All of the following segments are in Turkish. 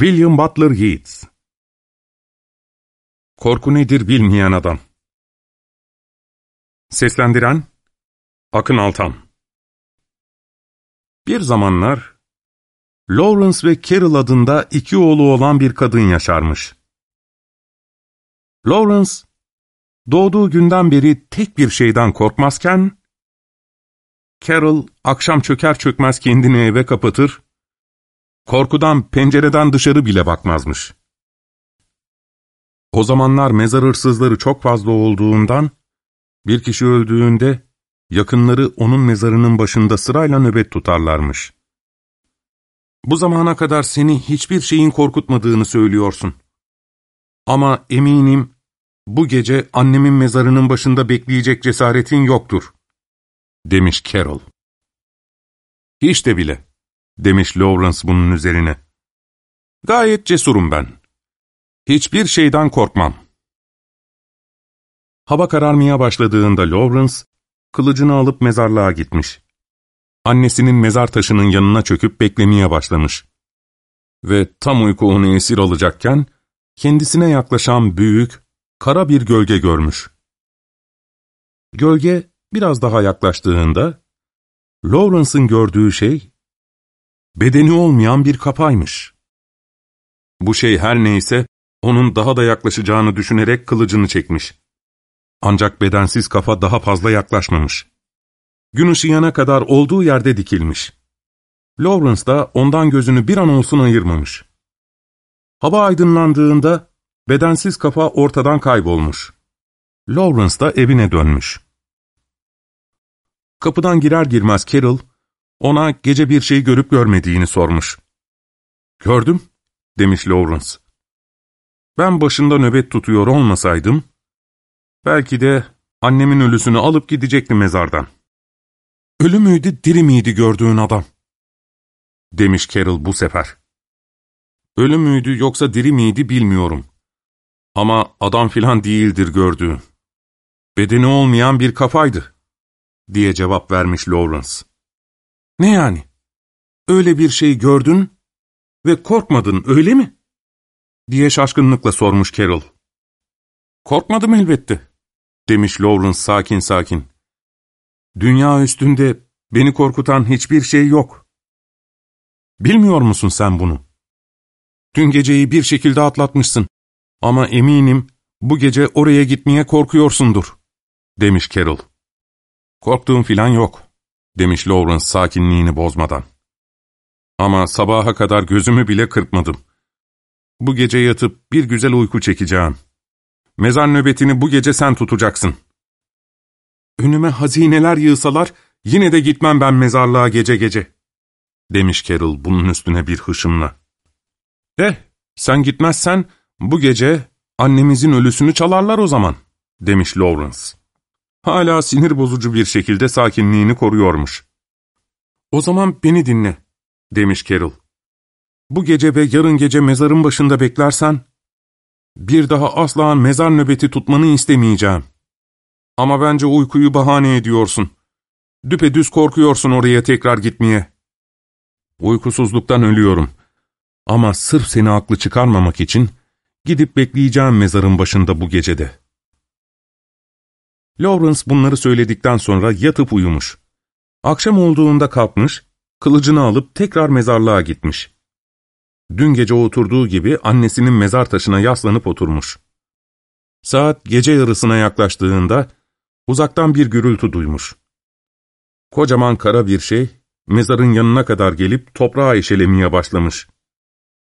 William Butler Yeats. Korku nedir bilmeyen adam? Seslendiren Akın Altan. Bir zamanlar Lawrence ve Carol adında iki oğlu olan bir kadın yaşarmış. Lawrence, doğduğu günden beri tek bir şeyden korkmazken, Carol akşam çöker çökmez kendini eve kapatır, korkudan pencereden dışarı bile bakmazmış. O zamanlar mezar hırsızları çok fazla olduğundan, bir kişi öldüğünde yakınları onun mezarının başında sırayla nöbet tutarlarmış. Bu zamana kadar seni hiçbir şeyin korkutmadığını söylüyorsun. Ama eminim bu gece annemin mezarının başında bekleyecek cesaretin yoktur, demiş Carol. Hiç de bile, demiş Lawrence bunun üzerine. Gayet cesurum ben. Hiçbir şeyden korkmam. Hava kararmaya başladığında Lawrence, kılıcını alıp mezarlığa gitmiş. Annesinin mezar taşının yanına çöküp beklemeye başlamış. Ve tam uyku onu esir alacakken, kendisine yaklaşan büyük, kara bir gölge görmüş. Gölge biraz daha yaklaştığında, Lawrence'ın gördüğü şey, bedeni olmayan bir kapaymış. Bu şey her neyse, onun daha da yaklaşacağını düşünerek kılıcını çekmiş. Ancak bedensiz kafa daha fazla yaklaşmamış. Gün ışıyana kadar olduğu yerde dikilmiş. Lawrence da ondan gözünü bir an olsun ayırmamış. Hava aydınlandığında bedensiz kafa ortadan kaybolmuş. Lawrence da evine dönmüş. Kapıdan girer girmez Carol, ona gece bir şey görüp görmediğini sormuş. ''Gördüm.'' demiş Lawrence. ''Ben başında nöbet tutuyor olmasaydım, belki de annemin ölüsünü alıp gidecekti mezardan.'' ''Ölü müydü, diri miydi gördüğün adam?'' demiş Carol bu sefer. ''Ölü müydü yoksa diri miydi bilmiyorum. Ama adam filan değildir gördüğün. Bedeni olmayan bir kafaydı.'' diye cevap vermiş Lawrence. ''Ne yani? Öyle bir şey gördün ve korkmadın öyle mi?'' diye şaşkınlıkla sormuş Carol. ''Korkmadım elbette.'' demiş Lawrence sakin sakin. ''Dünya üstünde beni korkutan hiçbir şey yok. Bilmiyor musun sen bunu? Dün geceyi bir şekilde atlatmışsın ama eminim bu gece oraya gitmeye korkuyorsundur.'' demiş Carol. ''Korktuğum filan yok.'' Demiş Lawrence sakinliğini bozmadan. ''Ama sabaha kadar gözümü bile kırpmadım. Bu gece yatıp bir güzel uyku çekeceğim. Mezar nöbetini bu gece sen tutacaksın.'' ''Önüme hazineler yığsalar yine de gitmem ben mezarlığa gece gece.'' demiş Carol bunun üstüne bir hışımla. ''Eh, sen gitmezsen bu gece annemizin ölüsünü çalarlar o zaman.'' demiş Lawrence. Hala sinir bozucu bir şekilde sakinliğini koruyormuş. ''O zaman beni dinle.'' demiş Carol. ''Bu gece ve yarın gece mezarın başında beklersen, bir daha asla mezar nöbeti tutmanı istemeyeceğim. Ama bence uykuyu bahane ediyorsun. Düpedüz korkuyorsun oraya tekrar gitmeye. Uykusuzluktan ölüyorum. Ama sırf seni aklı çıkarmamak için gidip bekleyeceğim mezarın başında bu gecede.'' Lawrence bunları söyledikten sonra yatıp uyumuş. Akşam olduğunda kalkmış, kılıcını alıp tekrar mezarlığa gitmiş. Dün gece oturduğu gibi annesinin mezar taşına yaslanıp oturmuş. Saat gece yarısına yaklaştığında uzaktan bir gürültü duymuş. Kocaman kara bir şey mezarın yanına kadar gelip toprağa eşelemeye başlamış.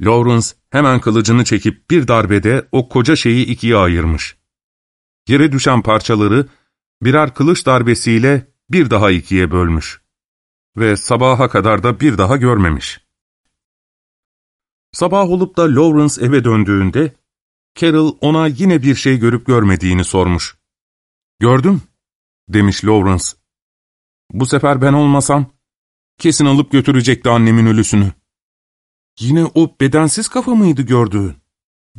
Lawrence hemen kılıcını çekip bir darbede o koca şeyi ikiye ayırmış. Yere düşen parçaları birer kılıç darbesiyle bir daha ikiye bölmüş. Ve sabaha kadar da bir daha görmemiş. Sabah olup da Lawrence eve döndüğünde, Carol ona yine bir şey görüp görmediğini sormuş. ''Gördüm'' demiş Lawrence. ''Bu sefer ben olmasam, kesin alıp götürecekti annemin ölüsünü.'' ''Yine o bedensiz kafa mıydı gördüğün?''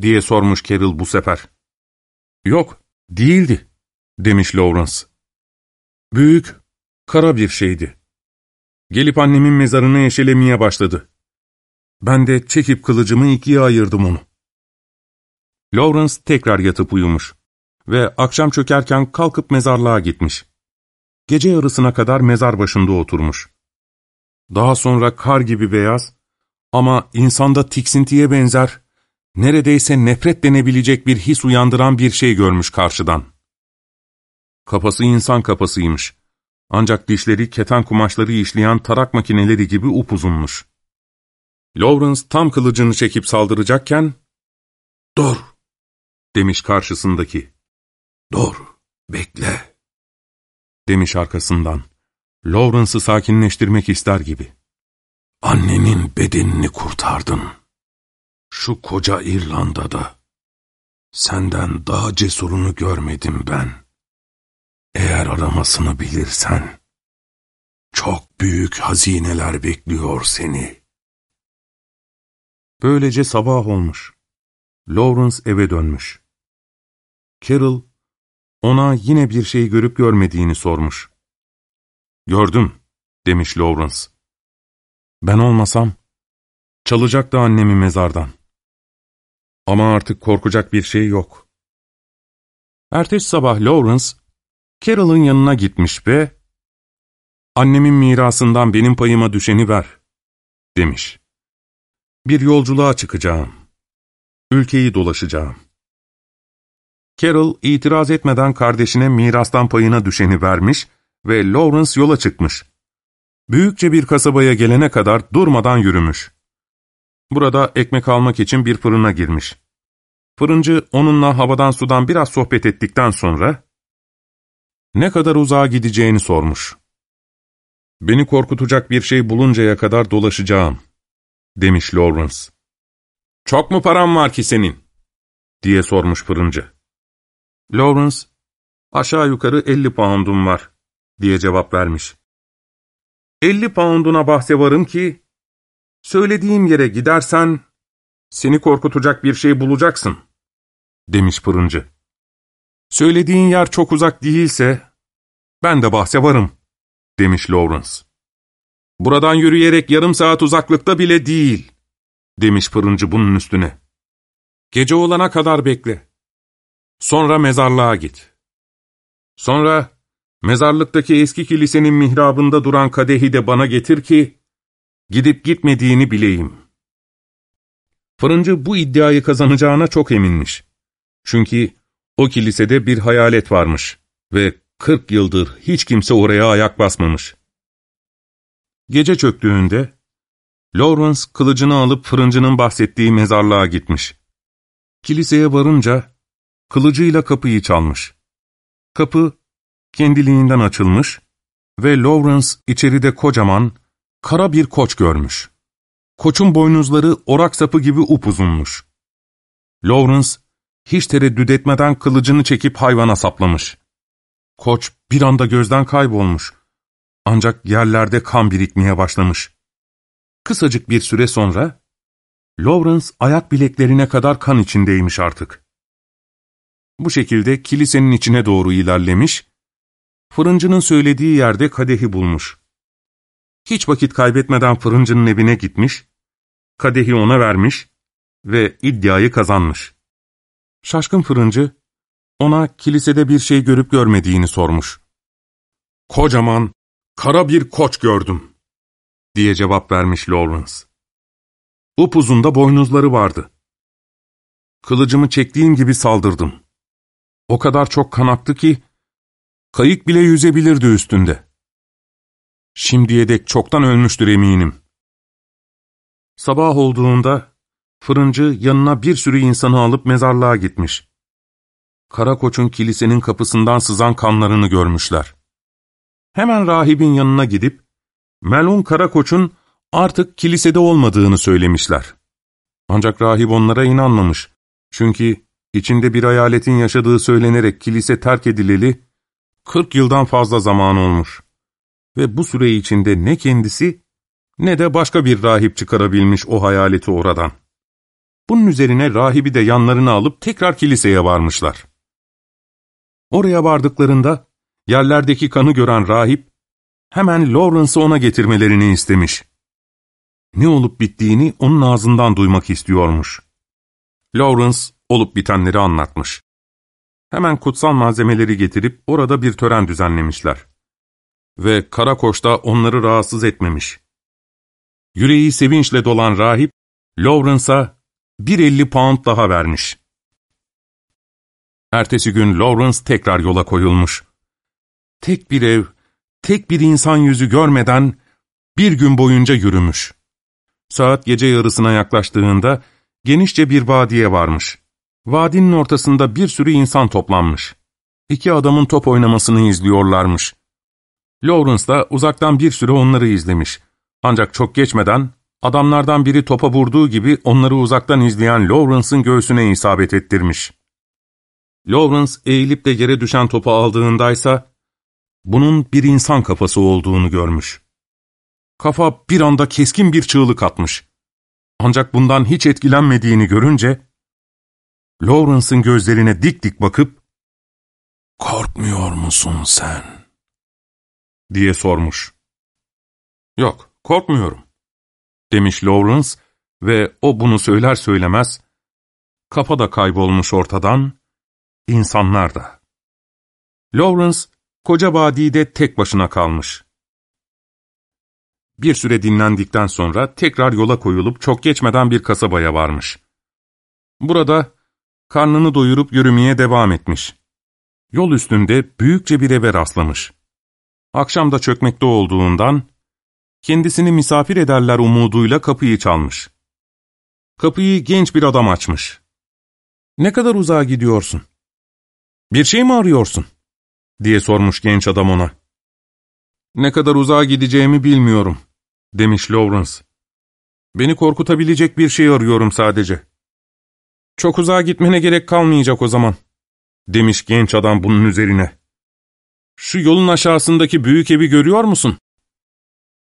diye sormuş Carol bu sefer. ''Yok, değildi.'' demiş Lawrence. ''Büyük, kara bir şeydi. Gelip annemin mezarını eşelemeye başladı. Ben de çekip kılıcımı ikiye ayırdım onu. Lawrence tekrar yatıp uyumuş ve akşam çökerken kalkıp mezarlığa gitmiş. Gece yarısına kadar mezar başında oturmuş. Daha sonra kar gibi beyaz ama insanda tiksintiye benzer, neredeyse nefret denebilecek bir his uyandıran bir şey görmüş karşıdan. Kafası insan kafasıymış. Ancak dişleri keten kumaşları işleyen tarak makineleri gibi upuzunmuş. Lawrence tam kılıcını çekip saldıracakken, ''Dur!'' demiş karşısındaki. ''Dur, bekle!'' demiş arkasından. Lawrence'ı sakinleştirmek ister gibi. ''Annenin bedenini kurtardın. Şu koca İrlanda'da senden daha cesurunu görmedim ben. Eğer aramasını bilirsen, çok büyük hazineler bekliyor seni.'' Böylece sabah olmuş. Lawrence eve dönmüş. Carol, ona yine bir şey görüp görmediğini sormuş. ''Gördüm.'' demiş Lawrence. ''Ben olmasam, çalacaktı annemi mezardan. Ama artık korkacak bir şey yok.'' Ertesi sabah Lawrence, Carol'ın yanına gitmiş ve ''Annemin mirasından benim payıma düşeni ver.'' demiş. ''Bir yolculuğa çıkacağım. Ülkeyi dolaşacağım.'' Carol itiraz etmeden kardeşine mirastan payına düşeni vermiş ve Lawrence yola çıkmış. Büyükçe bir kasabaya gelene kadar durmadan yürümüş. Burada ekmek almak için bir fırına girmiş. Fırıncı onunla havadan sudan biraz sohbet ettikten sonra ne kadar uzağa gideceğini sormuş. ''Beni korkutacak bir şey buluncaya kadar dolaşacağım.'' demiş Lawrence. ''Çok mu param var ki senin?'' diye sormuş fırıncı. Lawrence, ''Aşağı yukarı 50 poundum var.'' diye cevap vermiş. ''50 pounduna bahse varım ki, söylediğim yere gidersen, seni korkutacak bir şey bulacaksın.'' demiş fırıncı. ''Söylediğin yer çok uzak değilse, ben de bahse varım.'' demiş Lawrence. ''Buradan yürüyerek yarım saat uzaklıkta bile değil.'' demiş fırıncı bunun üstüne. ''Gece olana kadar bekle. Sonra mezarlığa git. Sonra mezarlıktaki eski kilisenin mihrabında duran kadehi de bana getir ki, gidip gitmediğini bileyim.'' Fırıncı bu iddiayı kazanacağına çok eminmiş. Çünkü o kilisede bir hayalet varmış ve kırk yıldır hiç kimse oraya ayak basmamış. Gece çöktüğünde, Lawrence kılıcını alıp fırıncının bahsettiği mezarlığa gitmiş. Kiliseye varınca, kılıcıyla kapıyı çalmış. Kapı, kendiliğinden açılmış ve Lawrence içeride kocaman, kara bir koç görmüş. Koçun boynuzları orak sapı gibi upuzunmuş. Lawrence, hiç tereddüt etmeden kılıcını çekip hayvana saplamış. Koç bir anda gözden kaybolmuş. Ancak yerlerde kan birikmeye başlamış. Kısacık bir süre sonra, Lawrence ayak bileklerine kadar kan içindeymiş artık. Bu şekilde kilisenin içine doğru ilerlemiş, fırıncının söylediği yerde kadehi bulmuş. Hiç vakit kaybetmeden fırıncının evine gitmiş, kadehi ona vermiş ve iddiayı kazanmış. Şaşkın fırıncı, ona kilisede bir şey görüp görmediğini sormuş. Kocaman, kara bir koç gördüm, diye cevap vermiş Lawrence. Upuzun da boynuzları vardı. Kılıcımı çektiğim gibi saldırdım. O kadar çok kan aktı ki, kayık bile yüzebilirdi üstünde. Şimdiye dek çoktan ölmüştür eminim. Sabah olduğunda, fırıncı yanına bir sürü insanı alıp mezarlığa gitmiş. Kara koçun kilisenin kapısından sızan kanlarını görmüşler. Hemen rahibin yanına gidip, melun kara koçun artık kilisede olmadığını söylemişler. Ancak rahip onlara inanmamış. Çünkü içinde bir hayaletin yaşadığı söylenerek kilise terk edileli, 40 yıldan fazla zaman olmuş. Ve bu süre içinde ne kendisi ne de başka bir rahip çıkarabilmiş o hayaleti oradan. Bunun üzerine rahibi de yanlarına alıp tekrar kiliseye varmışlar. Oraya vardıklarında yerlerdeki kanı gören rahip hemen Lawrence'ı ona getirmelerini istemiş. ne olup bittiğini onun ağzından duymak istiyormuş. Lawrence olup bitenleri anlatmış. Hemen kutsal malzemeleri getirip orada bir tören düzenlemişler. Ve Karakoş da onları rahatsız etmemiş. Yüreği sevinçle dolan rahip, Lawrence'a bir elli pound daha vermiş. Ertesi gün Lawrence tekrar yola koyulmuş. Tek bir ev, tek bir insan yüzü görmeden bir gün boyunca yürümüş. Saat gece yarısına yaklaştığında genişçe bir vadiye varmış. Vadinin ortasında bir sürü insan toplanmış. İki adamın top oynamasını izliyorlarmış. Lawrence da uzaktan bir süre onları izlemiş. Ancak çok geçmeden adamlardan biri topa vurduğu gibi onları uzaktan izleyen Lawrence'ın göğsüne isabet ettirmiş. Lawrence eğilip de yere düşen topu aldığındaysa bunun bir insan kafası olduğunu görmüş. Kafa bir anda keskin bir çığlık atmış. Ancak bundan hiç etkilenmediğini görünce, Lawrence'ın gözlerine dik dik bakıp, ''Korkmuyor musun sen?'' Diye sormuş. ''Yok, korkmuyorum.'' demiş Lawrence ve o bunu söyler söylemez, kafa da kaybolmuş ortadan, insanlar da. Lawrence, koca vadide tek başına kalmış. Bir süre dinlendikten sonra tekrar yola koyulup çok geçmeden bir kasabaya varmış. Burada karnını doyurup yürümeye devam etmiş. Yol üstünde büyükçe bir eve rastlamış. Akşam da çökmekte olduğundan kendisini misafir ederler umuduyla kapıyı çalmış. Kapıyı genç bir adam açmış. ''Ne kadar uzağa gidiyorsun? Bir şey mi arıyorsun?'' diye sormuş genç adam ona. ''Ne kadar uzağa gideceğimi bilmiyorum.'' demiş Lawrence. ''Beni korkutabilecek bir şey arıyorum sadece.'' ''Çok uzağa gitmene gerek kalmayacak o zaman.'' demiş genç adam bunun üzerine. ''Şu yolun aşağısındaki büyük evi görüyor musun?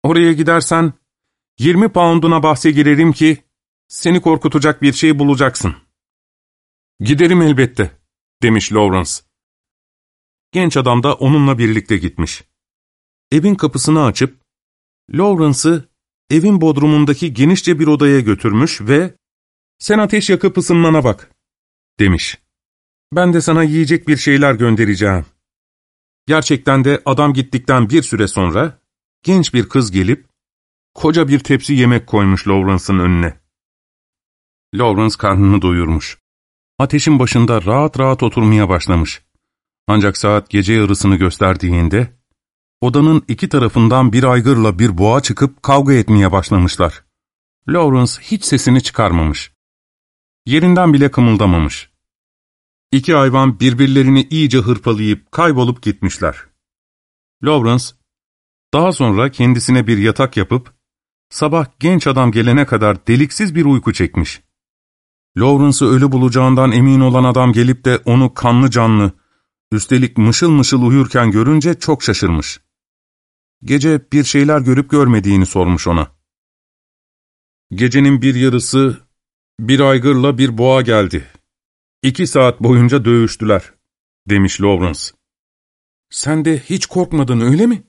Oraya gidersen, yirmi pounduna bahse girerim ki, seni korkutacak bir şey bulacaksın.'' ''Giderim elbette.'' demiş Lawrence. Genç adam da onunla birlikte gitmiş. Evin kapısını açıp, Lawrence'ı evin bodrumundaki genişçe bir odaya götürmüş ve ''Sen ateş yakıp ısınmana bak.'' demiş. ''Ben de sana yiyecek bir şeyler göndereceğim.'' Gerçekten de adam gittikten bir süre sonra genç bir kız gelip koca bir tepsi yemek koymuş Lawrence'ın önüne. Lawrence karnını doyurmuş. Ateşin başında rahat rahat oturmaya başlamış. Ancak saat gece yarısını gösterdiğinde Odanın iki tarafından bir aygırla bir boğa çıkıp kavga etmeye başlamışlar. Lawrence hiç sesini çıkarmamış. Yerinden bile kımıldamamış. İki hayvan birbirlerini iyice hırpalayıp kaybolup gitmişler. Lawrence, daha sonra kendisine bir yatak yapıp, sabah genç adam gelene kadar deliksiz bir uyku çekmiş. Lawrence'ı ölü bulacağından emin olan adam gelip de onu kanlı canlı, üstelik mışıl mışıl uyurken görünce çok şaşırmış. Gece bir şeyler görüp görmediğini sormuş ona. Gecenin bir yarısı bir aygırla bir boğa geldi. İki saat boyunca dövüştüler, demiş Lawrence. Sen de hiç korkmadın öyle mi?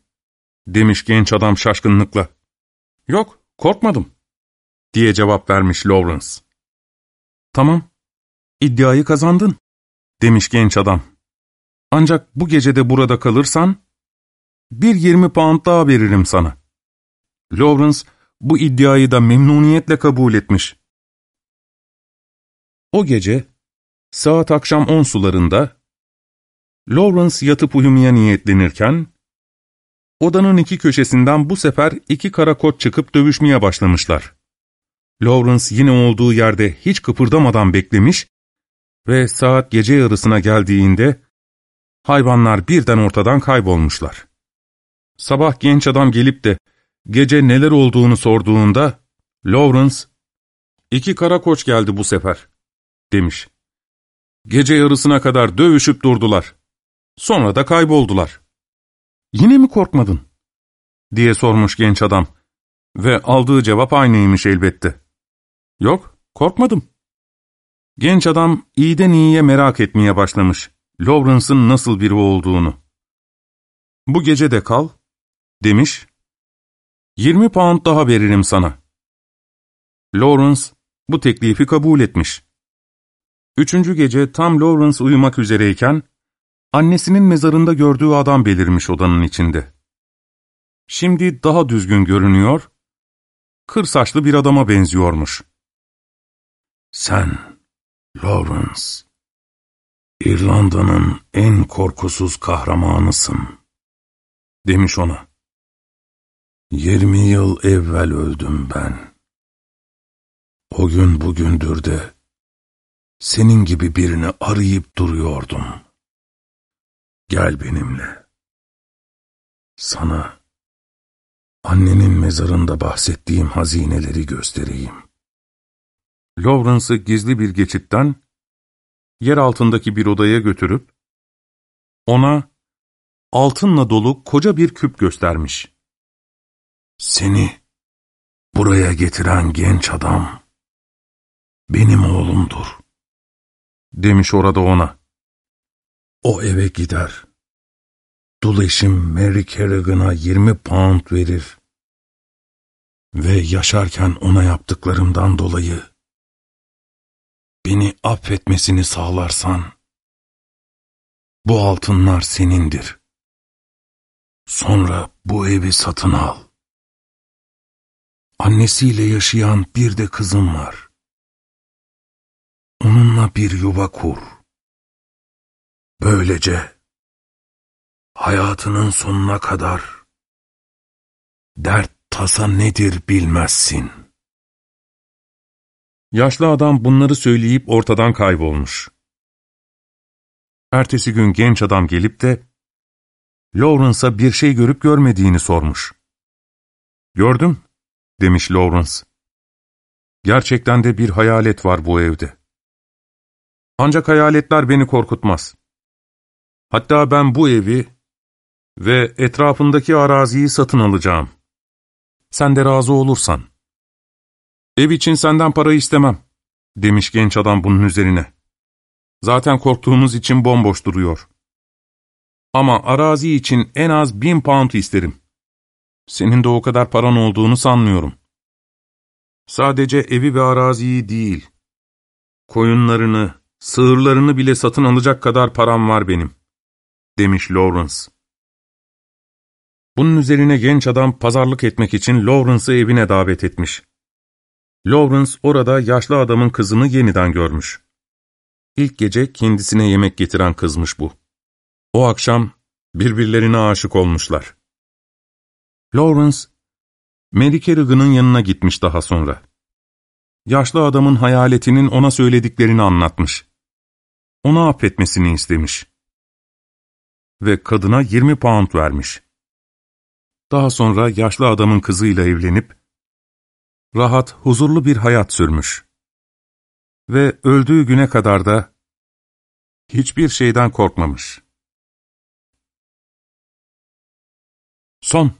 demiş genç adam şaşkınlıkla. Yok, korkmadım, diye cevap vermiş Lawrence. Tamam, iddiayı kazandın, demiş genç adam. Ancak bu gecede burada kalırsan, bir yirmi pound daha veririm sana. Lawrence bu iddiayı da memnuniyetle kabul etmiş. O gece saat akşam on sularında Lawrence yatıp uyumaya niyetlenirken odanın iki köşesinden bu sefer iki kara kot çıkıp dövüşmeye başlamışlar. Lawrence yine olduğu yerde hiç kıpırdamadan beklemiş ve saat gece yarısına geldiğinde hayvanlar birden ortadan kaybolmuşlar. Sabah genç adam gelip de gece neler olduğunu sorduğunda Lawrence, ''İki kara koç geldi bu sefer.'' demiş. Gece yarısına kadar dövüşüp durdular. Sonra da kayboldular. ''Yine mi korkmadın?'' diye sormuş genç adam. Ve aldığı cevap aynıymış elbette. ''Yok, korkmadım.'' Genç adam iyiden iyiye merak etmeye başlamış. Lawrence'ın nasıl biri olduğunu. ''Bu gece de kal, demiş. ''Yirmi pound daha veririm sana.'' Lawrence bu teklifi kabul etmiş. Üçüncü gece tam Lawrence uyumak üzereyken, annesinin mezarında gördüğü adam belirmiş odanın içinde. Şimdi daha düzgün görünüyor, kır saçlı bir adama benziyormuş. Sen, Lawrence, İrlanda'nın en korkusuz kahramanısın, demiş ona. Yirmi yıl evvel öldüm ben. O gün bugündür de senin gibi birini arayıp duruyordum. Gel benimle. Sana annenin mezarında bahsettiğim hazineleri göstereyim. Lawrence'ı gizli bir geçitten yer altındaki bir odaya götürüp ona altınla dolu koca bir küp göstermiş. Seni buraya getiren genç adam benim oğlumdur demiş orada ona. O eve gider. Dul eşim Mary Kerrigan'a 20 pound verir. Ve yaşarken ona yaptıklarımdan dolayı beni affetmesini sağlarsan, bu altınlar senindir. Sonra bu evi satın al. Annesiyle yaşayan bir de kızım var. Onunla bir yuva kur. Böylece hayatının sonuna kadar dert tasa nedir bilmezsin. Yaşlı adam bunları söyleyip ortadan kaybolmuş. Ertesi gün genç adam gelip de Lawrence'a bir şey görüp görmediğini sormuş. Gördüm, demiş Lawrence. Gerçekten de bir hayalet var bu evde. Ancak hayaletler beni korkutmaz. Hatta ben bu evi ve etrafındaki araziyi satın alacağım. Sen de razı olursan. Ev için senden para istemem, demiş genç adam bunun üzerine. Zaten korktuğumuz için bomboş duruyor. Ama arazi için en az bin pound isterim. Senin de o kadar paran olduğunu sanmıyorum. Sadece evi ve araziyi değil, koyunlarını, sığırlarını bile satın alacak kadar param var benim, demiş Lawrence. Bunun üzerine genç adam pazarlık etmek için Lawrence'ı evine davet etmiş. Lawrence orada yaşlı adamın kızını yeniden görmüş. İlk gece kendisine yemek getiren kızmış bu. O akşam birbirlerine aşık olmuşlar. Lawrence, Mary Kerrigan'ın yanına gitmiş daha sonra. Yaşlı adamın hayaletinin ona söylediklerini anlatmış. Onu affetmesini istemiş. Ve kadına 20 pound vermiş. Daha sonra yaşlı adamın kızıyla evlenip, rahat, huzurlu bir hayat sürmüş. Ve öldüğü güne kadar da hiçbir şeyden korkmamış. Son